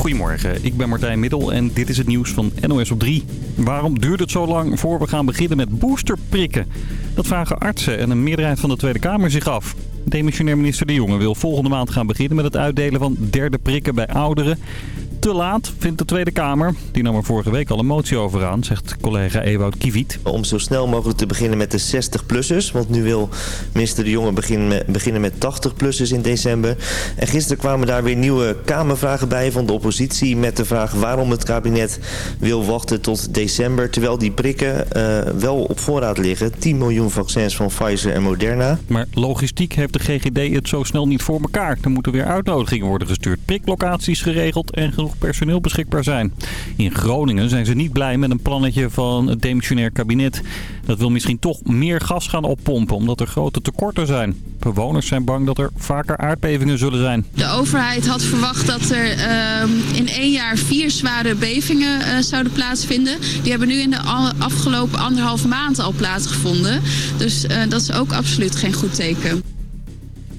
Goedemorgen, ik ben Martijn Middel en dit is het nieuws van NOS op 3. Waarom duurt het zo lang voor we gaan beginnen met boosterprikken? Dat vragen artsen en een meerderheid van de Tweede Kamer zich af. Demissionair minister De Jonge wil volgende maand gaan beginnen met het uitdelen van derde prikken bij ouderen te laat, vindt de Tweede Kamer. Die nam er vorige week al een motie over aan, zegt collega Ewout Kiviet. Om zo snel mogelijk te beginnen met de 60-plussers. Want nu wil minister De Jonge beginnen met, beginnen met 80-plussers in december. En gisteren kwamen daar weer nieuwe Kamervragen bij van de oppositie... met de vraag waarom het kabinet wil wachten tot december... terwijl die prikken uh, wel op voorraad liggen. 10 miljoen vaccins van Pfizer en Moderna. Maar logistiek heeft de GGD het zo snel niet voor elkaar. Er moeten weer uitnodigingen worden gestuurd, priklocaties geregeld en genoeg personeel beschikbaar zijn. In Groningen zijn ze niet blij met een plannetje van het demissionair kabinet. Dat wil misschien toch meer gas gaan oppompen omdat er grote tekorten zijn. Bewoners zijn bang dat er vaker aardbevingen zullen zijn. De overheid had verwacht dat er uh, in één jaar vier zware bevingen uh, zouden plaatsvinden. Die hebben nu in de afgelopen anderhalf maand al plaatsgevonden. Dus uh, dat is ook absoluut geen goed teken.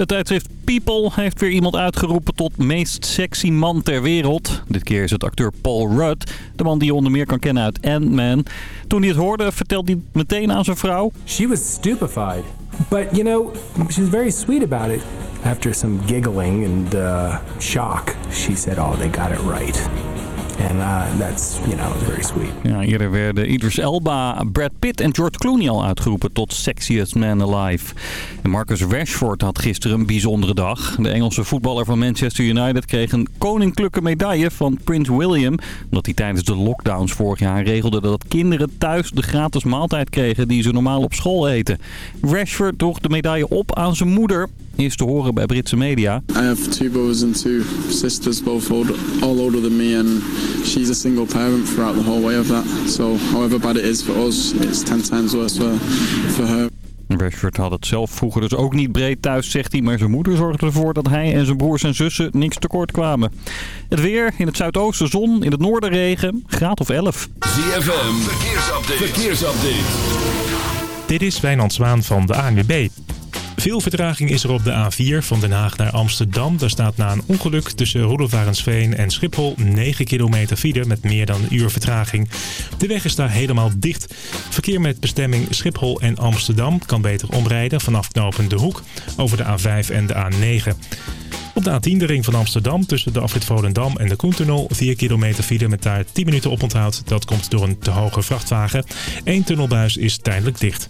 Het tijdschrift People heeft weer iemand uitgeroepen tot meest sexy man ter wereld. Dit keer is het acteur Paul Rudd, de man die je onder meer kan kennen uit Ant-Man. Toen hij het hoorde, vertelde hij meteen aan zijn vrouw. She was stupefied. But, you know, she was very sweet about it. After some giggling and uh, shock, she said, oh, they got it right. En uh, that's, you sweet. Ja, eerder werden Idris Elba, Brad Pitt en George Clooney al uitgeroepen tot sexiest man alive. En Marcus Rashford had gisteren een bijzondere dag. De Engelse voetballer van Manchester United kreeg een koninklijke medaille van Prins William. Omdat hij tijdens de lockdowns vorig jaar regelde dat kinderen thuis de gratis maaltijd kregen die ze normaal op school eten. Rashford droeg de medaille op aan zijn moeder is te horen bij Britse media. I have two brothers and two sisters, both older, all older than me, and she's a single parent throughout the whole way of that. So however bad it is for us, it's ten times worse for, for her. Rashford had het zelf vroeger dus ook niet breed thuis, zegt hij. Maar zijn moeder zorgde ervoor dat hij en zijn broers en zussen niks tekort kwamen. Het weer, in het zuidoosten zon, in het noorden regen, graad of 11. ZFM, verkeersupdate. verkeersupdate. Dit is Wijnand Zwaan van de ANWB. Veel vertraging is er op de A4 van Den Haag naar Amsterdam. Daar staat na een ongeluk tussen Roelofarensveen en Schiphol 9 kilometer file met meer dan een uur vertraging. De weg is daar helemaal dicht. Verkeer met bestemming Schiphol en Amsterdam kan beter omrijden vanaf knooppunt De Hoek over de A5 en de A9. Op de A10 de ring van Amsterdam tussen de afrit Volendam en de Koentunnel 4 kilometer file met daar 10 minuten oponthoud. Dat komt door een te hoge vrachtwagen. Eén tunnelbuis is tijdelijk dicht.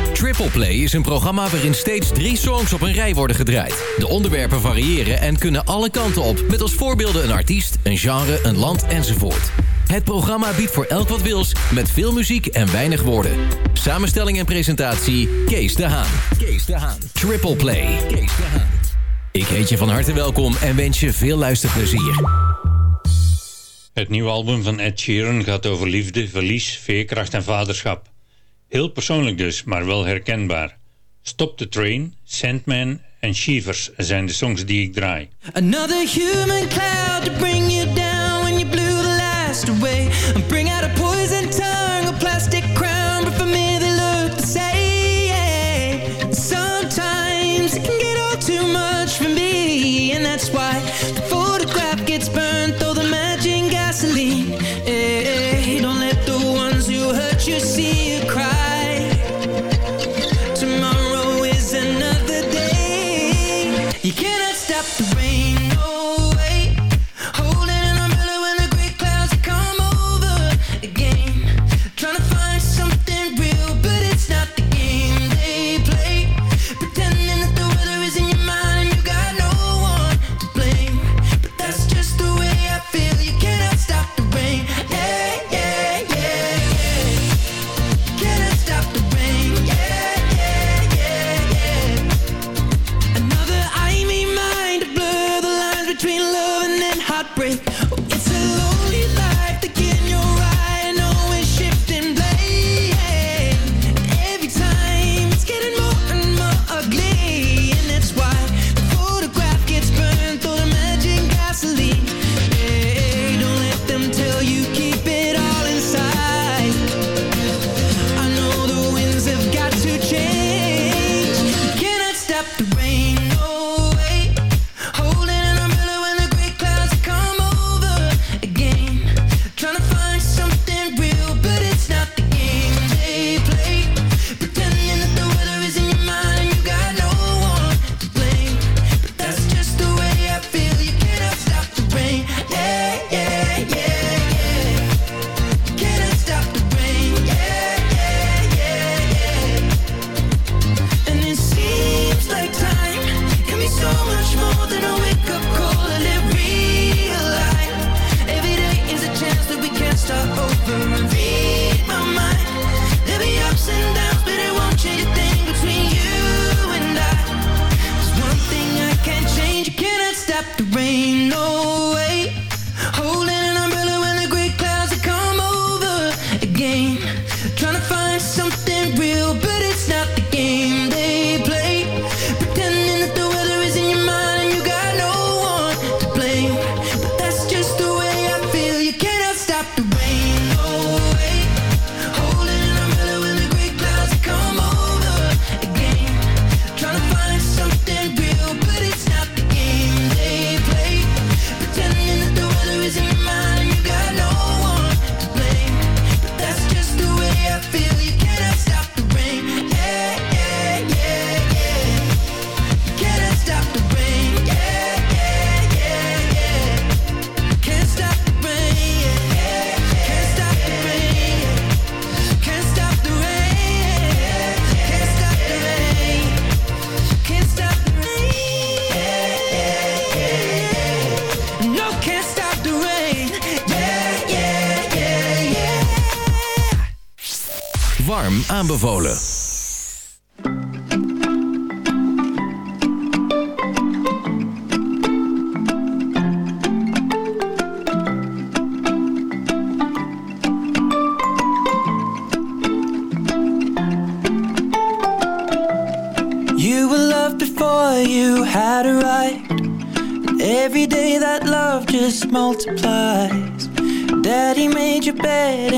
Triple Play is een programma waarin steeds drie songs op een rij worden gedraaid. De onderwerpen variëren en kunnen alle kanten op. Met als voorbeelden een artiest, een genre, een land enzovoort. Het programma biedt voor elk wat wils, met veel muziek en weinig woorden. Samenstelling en presentatie, Kees de Haan. Kees de Haan. Triple Play. Kees de Haan. Ik heet je van harte welkom en wens je veel luisterplezier. Het nieuwe album van Ed Sheeran gaat over liefde, verlies, veerkracht en vaderschap. Heel persoonlijk dus, maar wel herkenbaar. Stop the Train, Sandman en Shivers zijn de songs die ik draai. Another human cloud to bring you down when you blew the last. the rain. Aanbevolen. You were loved before you had arrived. Every day that love just multiplies. Daddy made your bed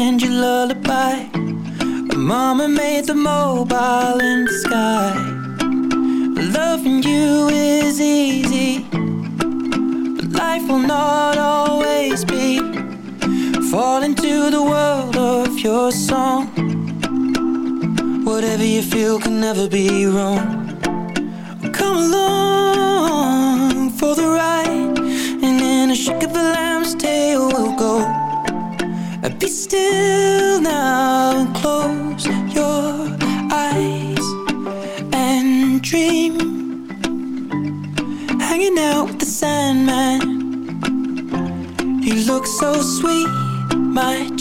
mobile in the sky. Loving you is easy. But life will not always be. Fall into the world of your song. Whatever you feel can never be wrong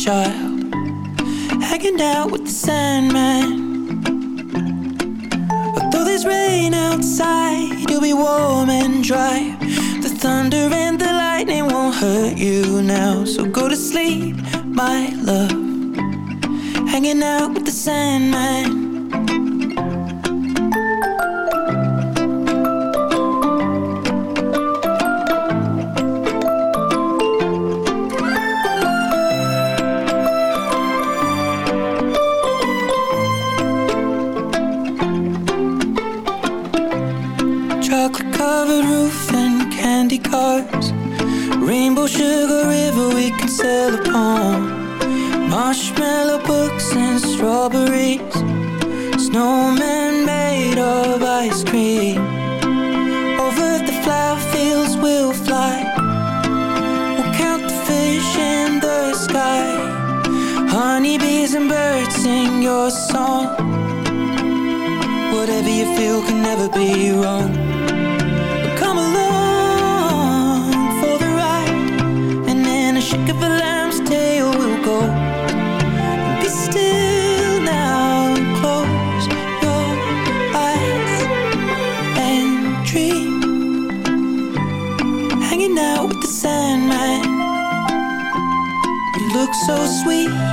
child Hanging out with the Sandman. Although there's rain outside You'll be warm and dry. The thunder and the lightning won't hurt you now. So go to sleep, my love. Hanging out with the Sandman covered roof and candy cars. Rainbow sugar river we can sail upon. Marshmallow books and strawberries. Snowmen made of ice cream. Over the flower fields we'll fly. We'll count the fish in the sky. Honeybees and birds sing your song. Whatever you feel can never be wrong. so sweet.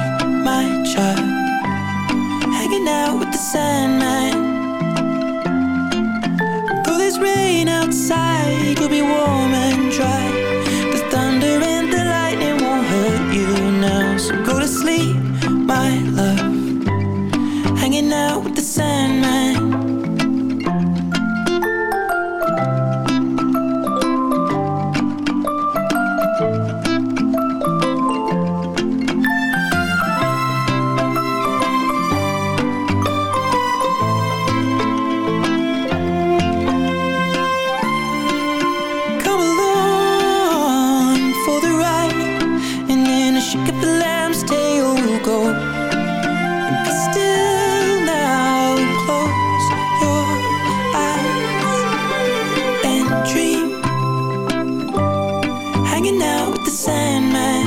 hanging out with the Sandman.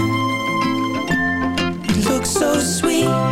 You look so sweet.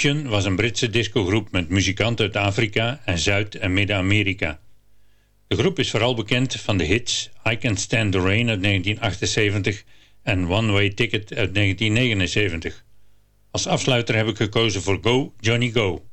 Was een Britse discogroep met muzikanten uit Afrika en Zuid- en Midden-Amerika. De groep is vooral bekend van de hits I Can Stand the Rain uit 1978 en One Way Ticket uit 1979. Als afsluiter heb ik gekozen voor Go Johnny Go.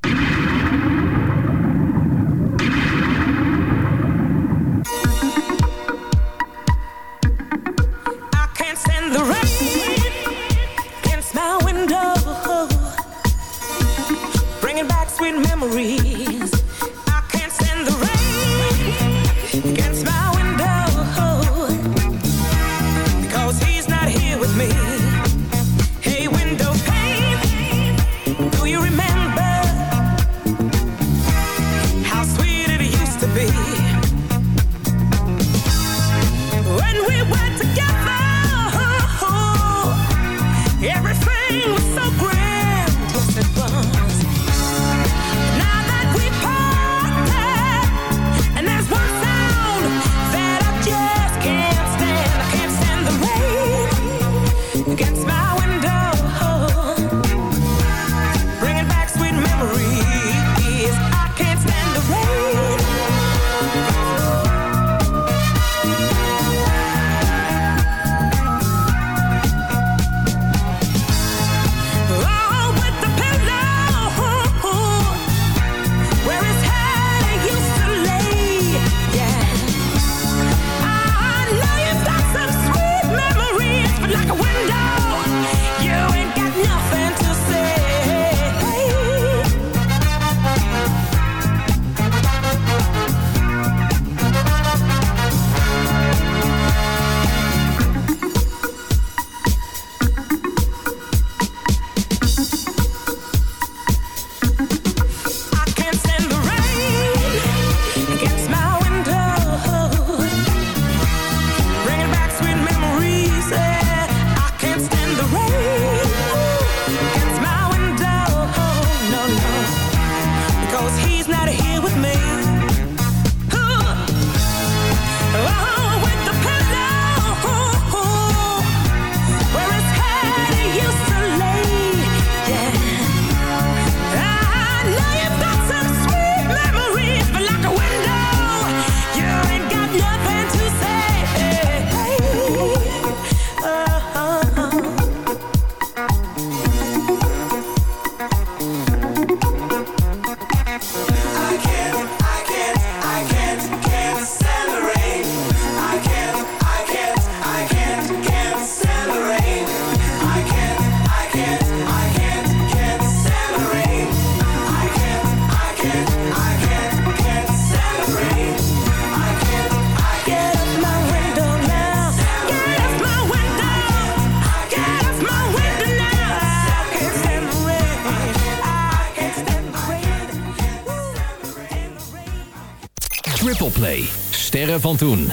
Van toen.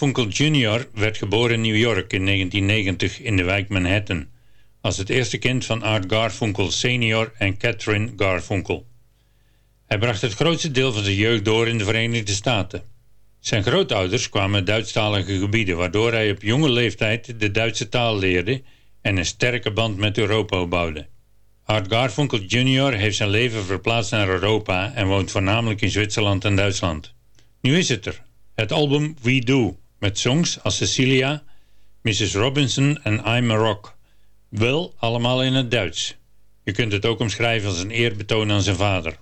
Garfunkel Jr. werd geboren in New York in 1990 in de wijk Manhattan. Als het eerste kind van Art Garfunkel senior en Catherine Garfunkel. Hij bracht het grootste deel van zijn jeugd door in de Verenigde Staten. Zijn grootouders kwamen uit Duitsstalige gebieden... waardoor hij op jonge leeftijd de Duitse taal leerde... en een sterke band met Europa opbouwde. Art Garfunkel Jr. heeft zijn leven verplaatst naar Europa... en woont voornamelijk in Zwitserland en Duitsland. Nu is het er, het album We Do, met songs als Cecilia, Mrs. Robinson en I'm a Rock. Wel allemaal in het Duits. Je kunt het ook omschrijven als een eerbetoon aan zijn vader.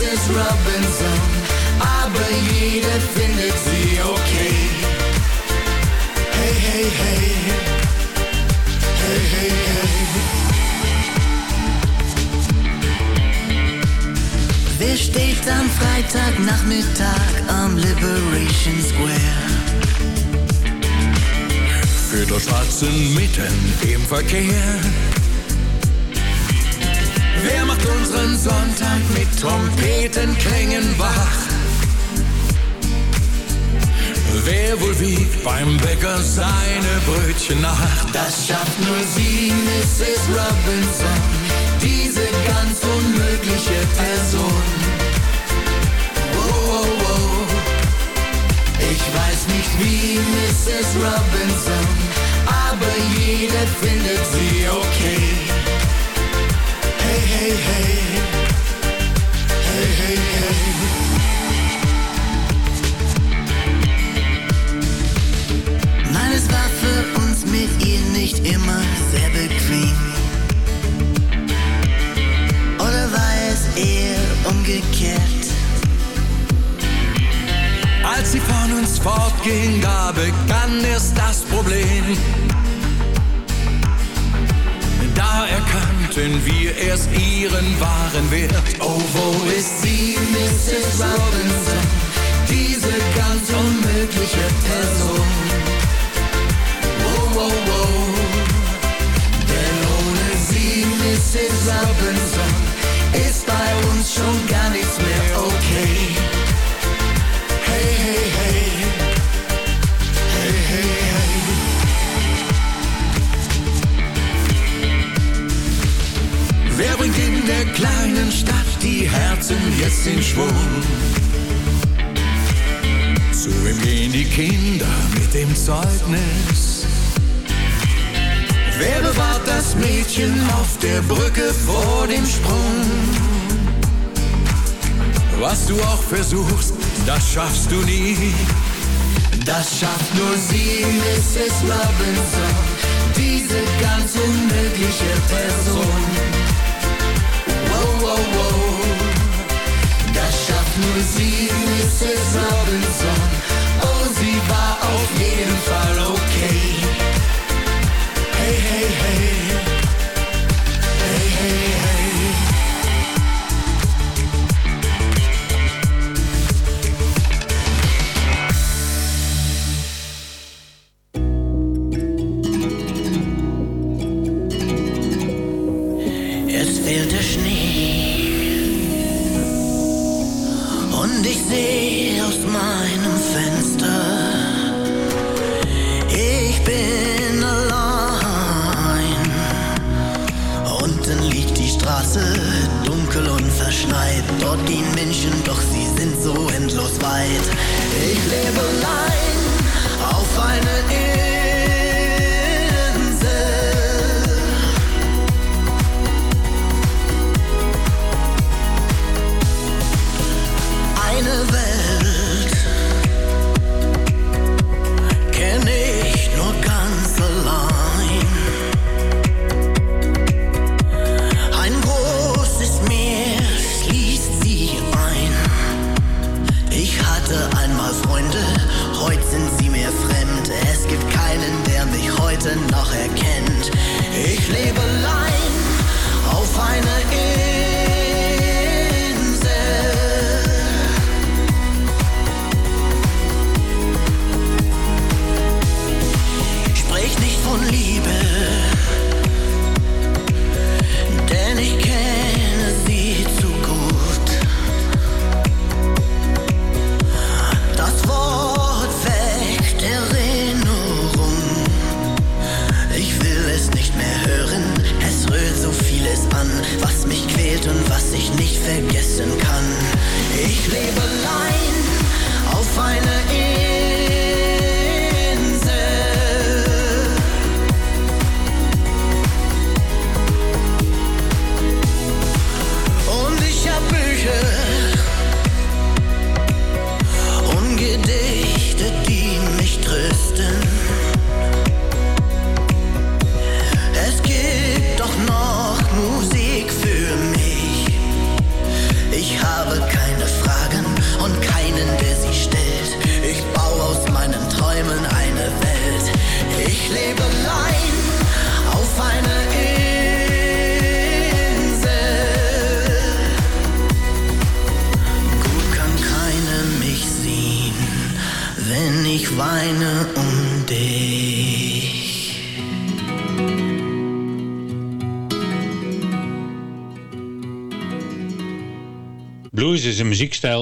Mrs. Robinson, aber jeder findet sie okay. Hey, hey, hey. Hey, hey, hey. Wer steht am Freitagnachmittag am Liberation Square? Für der Schwarzen mitten im Verkehr. Wer macht unseren Sonntag mit Trompetenklängen wach? Wer wohl wiegt beim Bäcker seine Brötchen nach? Das schafft nur sie, Mrs. Robinson, diese ganz unmögliche Person. Oh, oh, oh. Ich weiß nicht wie Mrs. Robinson, aber jeder findet sie okay. Hey, hey, hey. Hey, hey. Nein, es war für uns mit ihr nicht immer sehr bequem. Oder war es eher umgekehrt? Als sie von uns fortging, da begann erst das Problem. Da erkannten wir erst ihren wahren Wert. Oh, wo ist sie, Mrs. Robinson? Diese ganz unmögliche Person. Oh, oh, oh. Denn ohne sie, Mrs. Robinson, ist bei uns schon gar dem Zeugnis. Wer bewahrt das Mädchen auf der Brücke vor dem Sprung? Was du auch versuchst, das schaffst du nie. Das schafft nur sie, Mrs. Robinson, diese ganz unmögliche Person. Wow, wow, wow. Das schafft nur sie, Mrs. Robinson. Sie auf jeden Fall okay.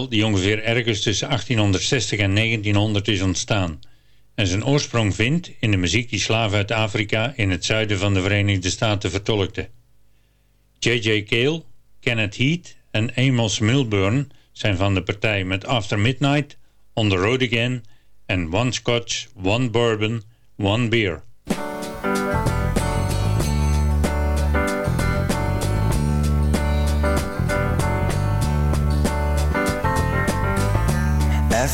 Die ongeveer ergens tussen 1860 en 1900 is ontstaan. En zijn oorsprong vindt in de muziek die slaven uit Afrika in het zuiden van de Verenigde Staten vertolkte. J.J. Cale, Kenneth Heath en Amos Milburn zijn van de partij met After Midnight, On the Road Again en One Scotch, One Bourbon, One Beer.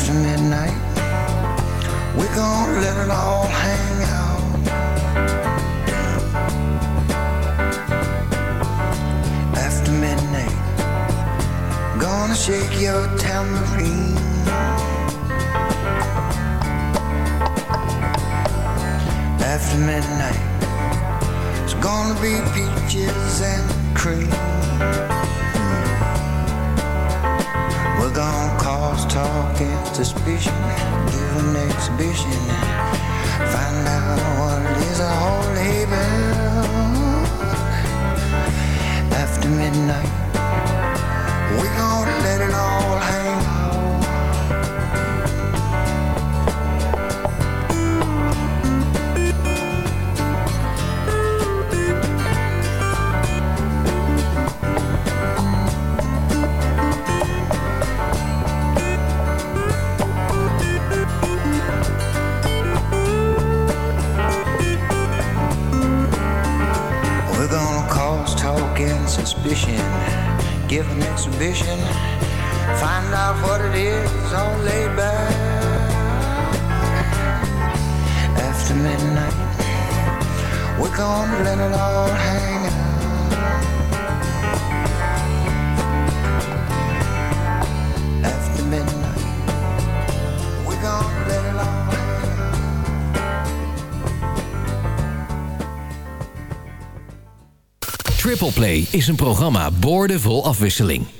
after midnight. We're gonna let it all hang out. After midnight, gonna shake your tambourine. After midnight, it's gonna be peaches and cream. We're gonna cause talk and suspicion, give an exhibition, find out what it is all about. After midnight, we're gonna let it all hang Triple Play is een programma boordevol afwisseling.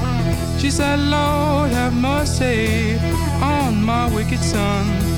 She said, Lord, have mercy on my wicked son.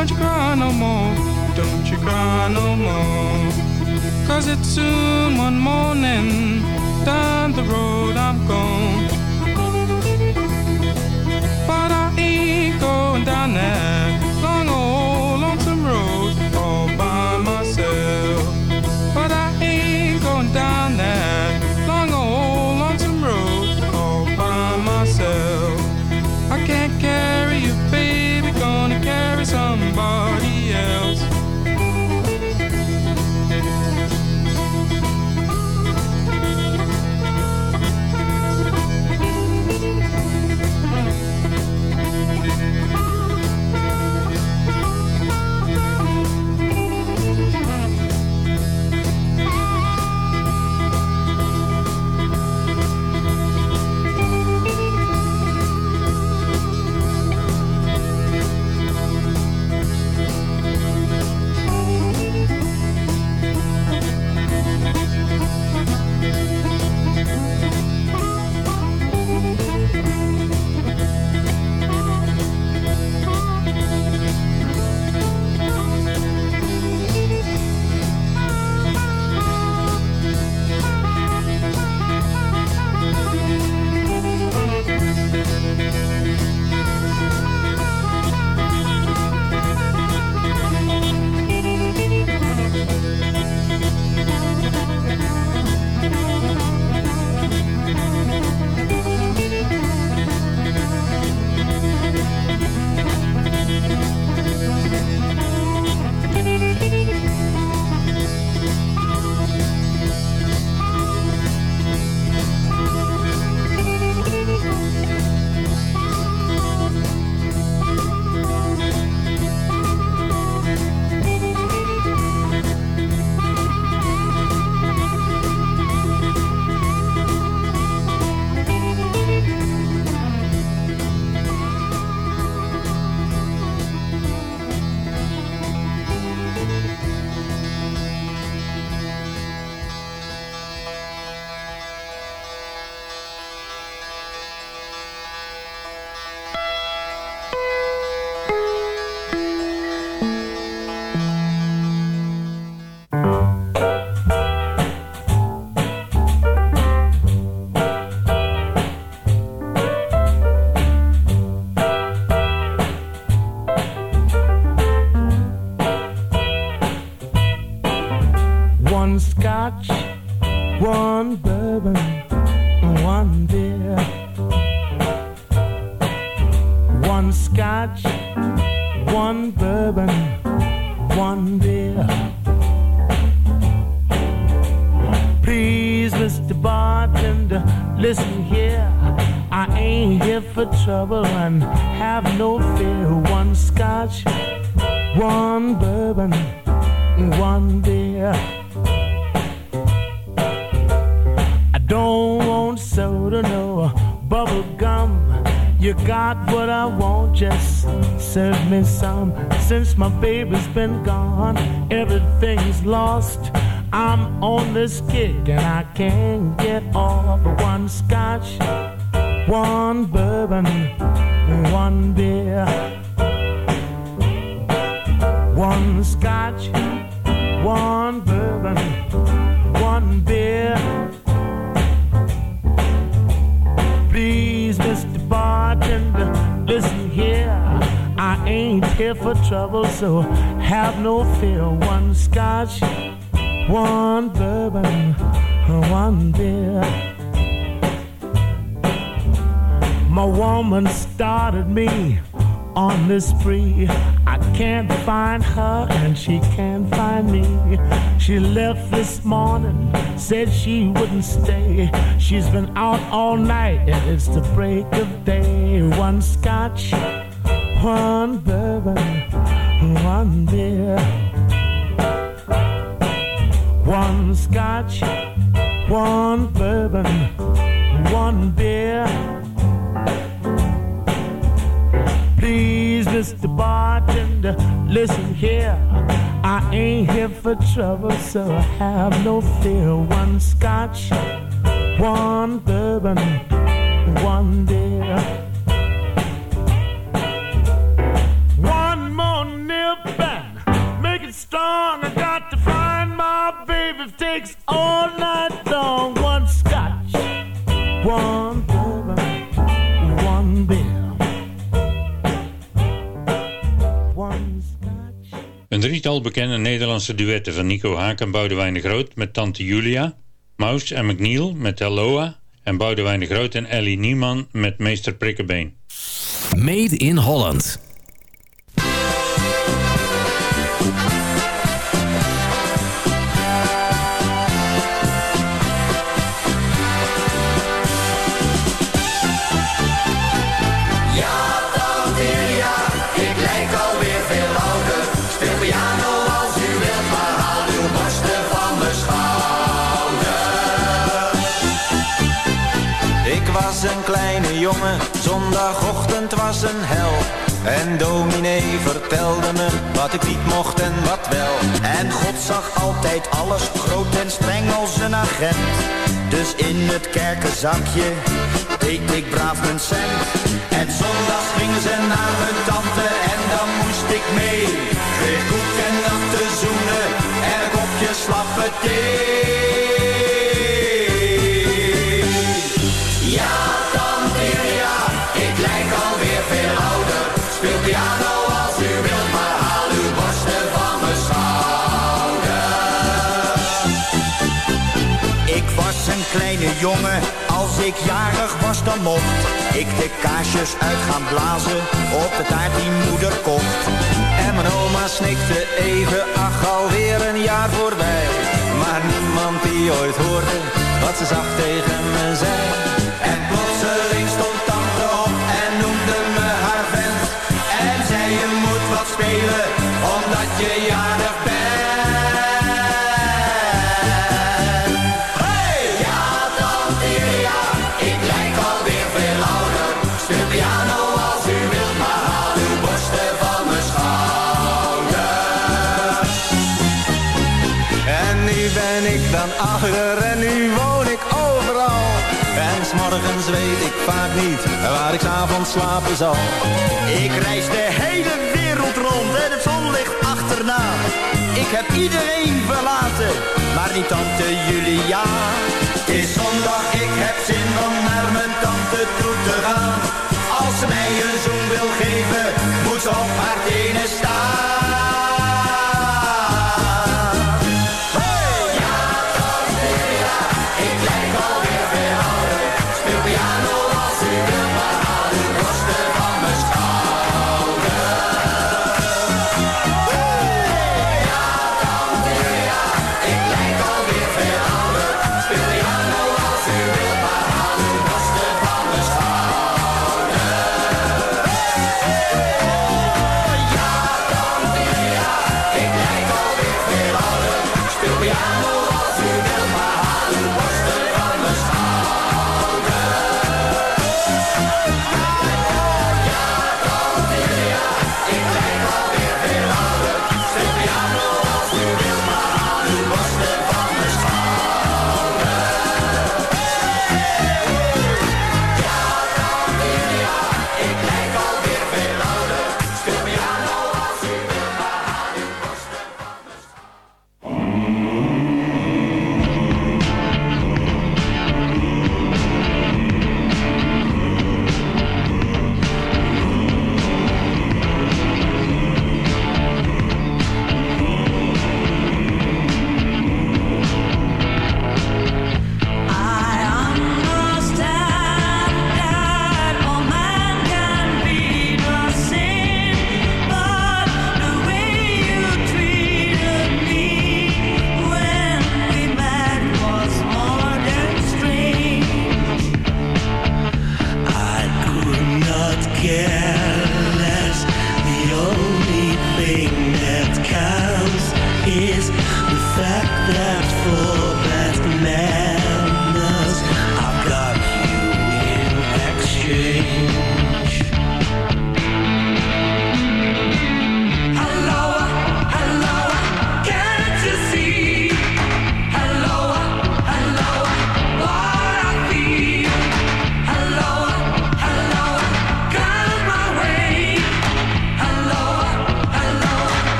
Don't you cry no more. Don't you cry no more. Cause it's soon one morning. Down the road I'm gone. Spree. I can't find her and she can't find me. She left this morning, said she wouldn't stay. She's been out all night and it's the break of day. One scotch, one bourbon, one beer. One scotch, one bourbon, one beer. Mr. Bartender, listen here. I ain't here for trouble, so I have no fear. One scotch, one bourbon, one beer. One more nip and make it strong. I got to find my baby. Takes Een drietal bekende Nederlandse duetten van Nico Haak en Boudewijn de Groot met Tante Julia, Maus en McNeil met Helloa en Boudewijn de Groot en Ellie Nieman met Meester Prikkebeen. Made in Holland. En dominee vertelde me wat ik niet mocht en wat wel. En God zag altijd alles groot en streng als een agent. Dus in het kerkenzakje deed ik braaf mijn cent. En zondags gingen ze naar mijn tante en dan moest ik mee. Kreeg koek en natte zoenen en een kopje slappe. Ik jarig was dan mocht ik de kaarsjes uit gaan blazen op de taart die moeder kocht. En mijn oma snikte even, ach alweer een jaar voorbij. Maar niemand die ooit hoorde wat ze zacht tegen me zei. Waar ik s'avonds slapen zal. Ik reis de hele wereld rond en het zonlicht achterna. Ik heb iedereen verlaten, maar niet tante Julia. Het is zondag, ik heb zin om naar mijn tante toe te gaan. Als ze mij een zoen wil geven, moet ze op haar tenen staan.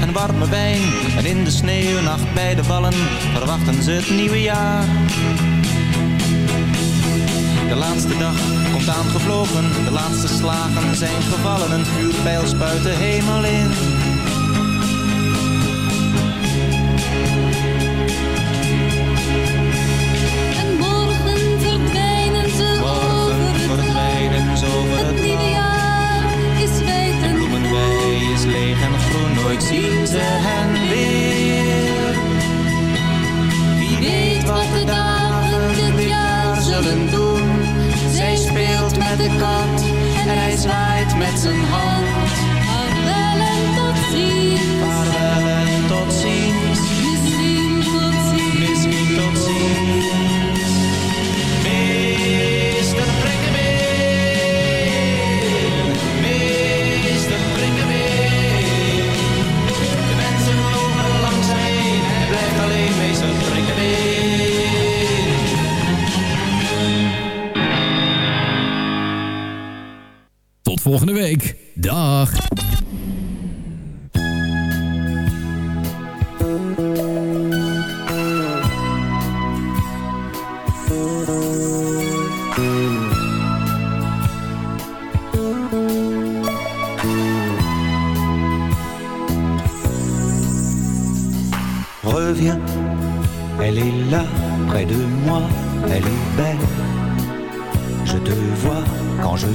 En warme wijn. En in de sneeuwnacht bij de vallen Verwachten ze het nieuwe jaar. De laatste dag komt aangevlogen. De laatste slagen zijn gevallen. Een vuurpijl spuit de hemel in zien ze hen weer. Wie weet wat de dagen dit jaar zullen doen. Zij speelt met de kat volgende week. Dag.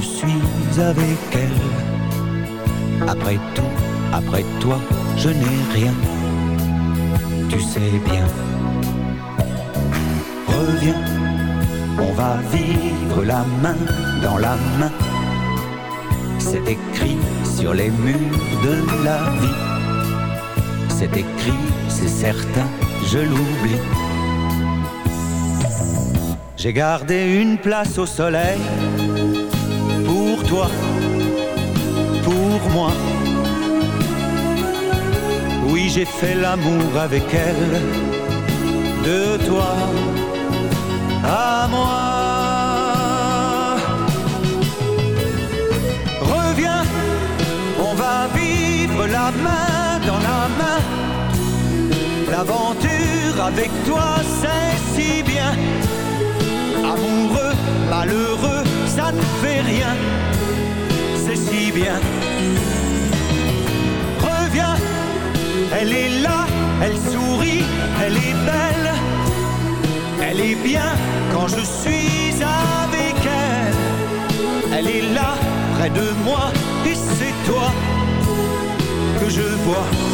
Je suis avec elle. Après tout, après toi, je n'ai rien. Tu sais bien. Reviens, on va vivre la main dans la main. C'est écrit sur les murs de la vie. C'est écrit, c'est certain, je l'oublie. J'ai gardé une place au soleil pour moi. Oui, j'ai fait l'amour avec elle, de toi à moi. Reviens, on va vivre la main dans la main. L'aventure avec toi, c'est si bien. Amoureux, malheureux, ça ne fait rien. Si bien. Reviens, elle est là, elle sourit, elle est belle. Elle est bien quand je suis avec elle. Elle est là, près de moi, et c'est toi que je bois.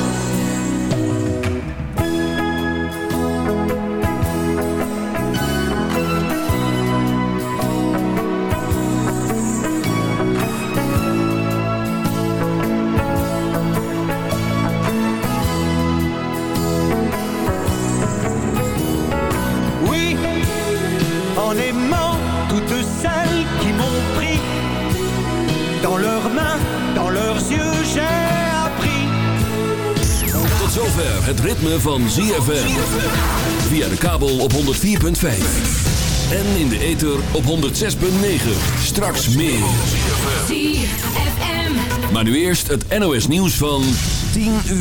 Dans leurs mains, dans leurs yeux, j'ai appris. Tot zover het ritme van ZFM. Via de kabel op 104.5. En in de ether op 106.9. Straks meer. ZFM. Maar nu eerst het NOS nieuws van 10 uur.